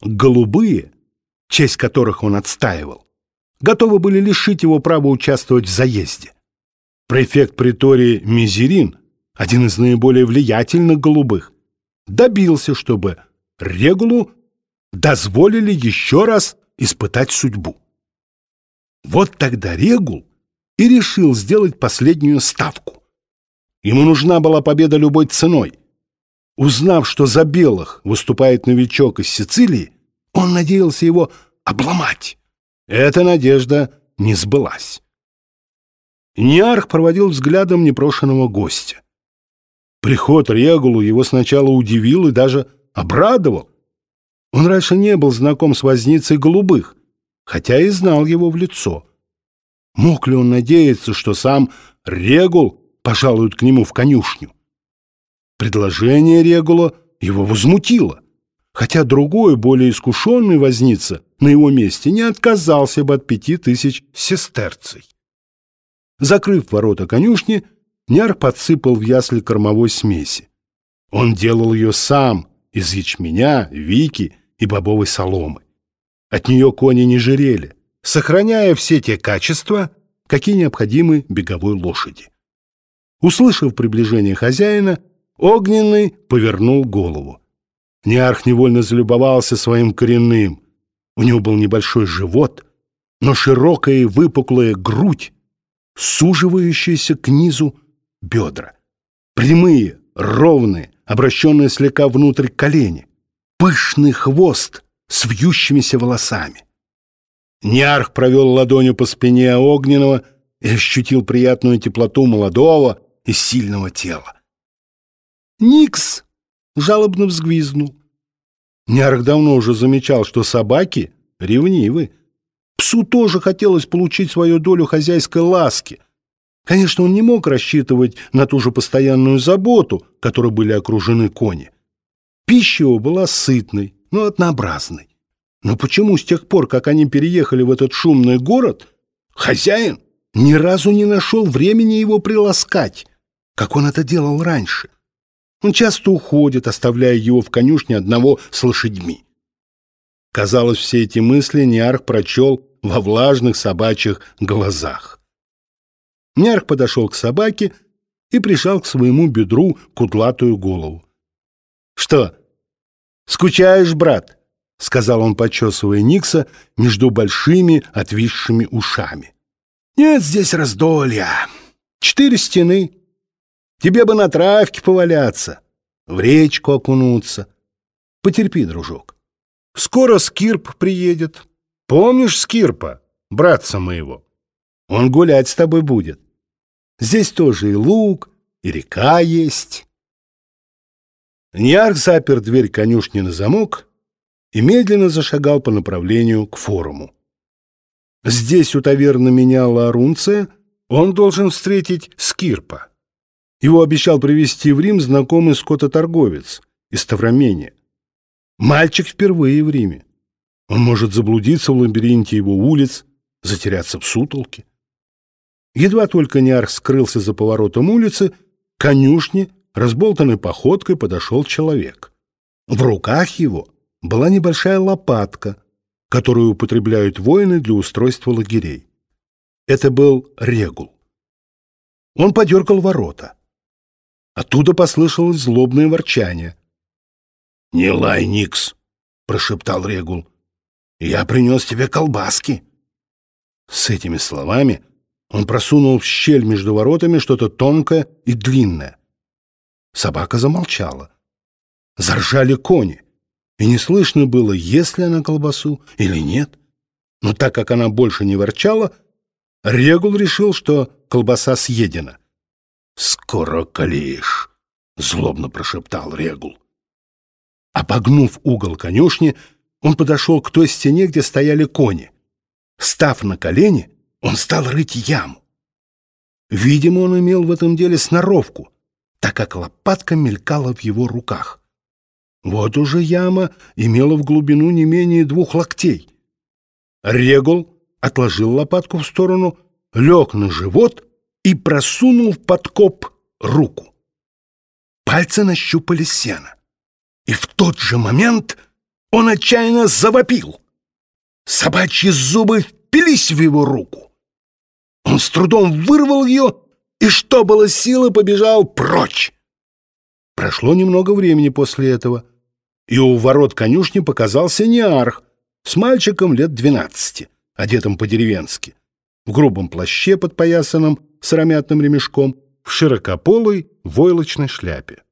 Голубые, честь которых он отстаивал, готовы были лишить его права участвовать в заезде. Префект притории Мизерин, один из наиболее влиятельных голубых, добился, чтобы Регулу дозволили еще раз испытать судьбу. Вот тогда Регул и решил сделать последнюю ставку. Ему нужна была победа любой ценой. Узнав, что за белых выступает новичок из Сицилии, он надеялся его обломать. Эта надежда не сбылась. Ниарх проводил взглядом непрошенного гостя. Приход Регулу его сначала удивил и даже обрадовал. Он раньше не был знаком с возницей голубых, хотя и знал его в лицо. Мог ли он надеяться, что сам Регул пожалует к нему в конюшню? Предложение Регула его возмутило, хотя другой, более искушенный возница на его месте не отказался бы от пяти тысяч сестерций. Закрыв ворота конюшни, Няр подсыпал в ясли кормовой смеси. Он делал ее сам из ячменя, вики и бобовой соломы. От нее кони не жирели, сохраняя все те качества, какие необходимы беговой лошади. Услышав приближение хозяина, Огненный повернул голову. Неарх невольно залюбовался своим коренным. У него был небольшой живот, но широкая и выпуклая грудь, суживающаяся к низу бедра. Прямые, ровные, обращенные слегка внутрь колени. Пышный хвост с вьющимися волосами. Неарх провел ладонью по спине огненного и ощутил приятную теплоту молодого и сильного тела. «Никс!» — жалобно взвизнул. Нярх давно уже замечал, что собаки ревнивы. Псу тоже хотелось получить свою долю хозяйской ласки. Конечно, он не мог рассчитывать на ту же постоянную заботу, которой были окружены кони. Пища его была сытной, но однообразной. Но почему с тех пор, как они переехали в этот шумный город, хозяин ни разу не нашел времени его приласкать, как он это делал раньше? Он часто уходит, оставляя его в конюшне одного с лошадьми. Казалось, все эти мысли Ниарх прочел во влажных собачьих глазах. Ниарх подошел к собаке и прижал к своему бедру кудлатую голову. «Что, скучаешь, брат?» — сказал он, почесывая Никса между большими отвисшими ушами. «Нет здесь раздолья. Четыре стены, Тебе бы на травке поваляться, в речку окунуться. Потерпи, дружок. Скоро Скирп приедет. Помнишь Скирпа, братца моего? Он гулять с тобой будет. Здесь тоже и луг, и река есть. Ньярк запер дверь конюшни на замок и медленно зашагал по направлению к форуму. Здесь у таверны меняла Арунция он должен встретить Скирпа. Его обещал привезти в Рим знакомый скототорговец из Тавромения. Мальчик впервые в Риме. Он может заблудиться в лабиринте его улиц, затеряться в сутолке. Едва только Ниарх скрылся за поворотом улицы, к конюшне, разболтанной походкой, подошел человек. В руках его была небольшая лопатка, которую употребляют воины для устройства лагерей. Это был регул. Он подергал ворота. Оттуда послышалось злобное ворчание. «Не лай, Никс!» — прошептал Регул. «Я принес тебе колбаски!» С этими словами он просунул в щель между воротами что-то тонкое и длинное. Собака замолчала. Заржали кони, и не слышно было, есть ли она колбасу или нет. Но так как она больше не ворчала, Регул решил, что колбаса съедена. «Скоро калишь», — злобно прошептал Регул. Обогнув угол конюшни, он подошел к той стене, где стояли кони. Став на колени, он стал рыть яму. Видимо, он имел в этом деле сноровку, так как лопатка мелькала в его руках. Вот уже яма имела в глубину не менее двух локтей. Регул отложил лопатку в сторону, лег на живот и просунул в подкоп руку. Пальцы нащупали сено. И в тот же момент Он отчаянно завопил. Собачьи зубы впились в его руку. Он с трудом вырвал ее и, что было силы, побежал прочь. Прошло немного времени после этого, и у ворот конюшни показался неарх с мальчиком лет двенадцати, одетым по-деревенски, в грубом плаще, подпоясанном сыромятным ремешком, в широкополой войлочной шляпе.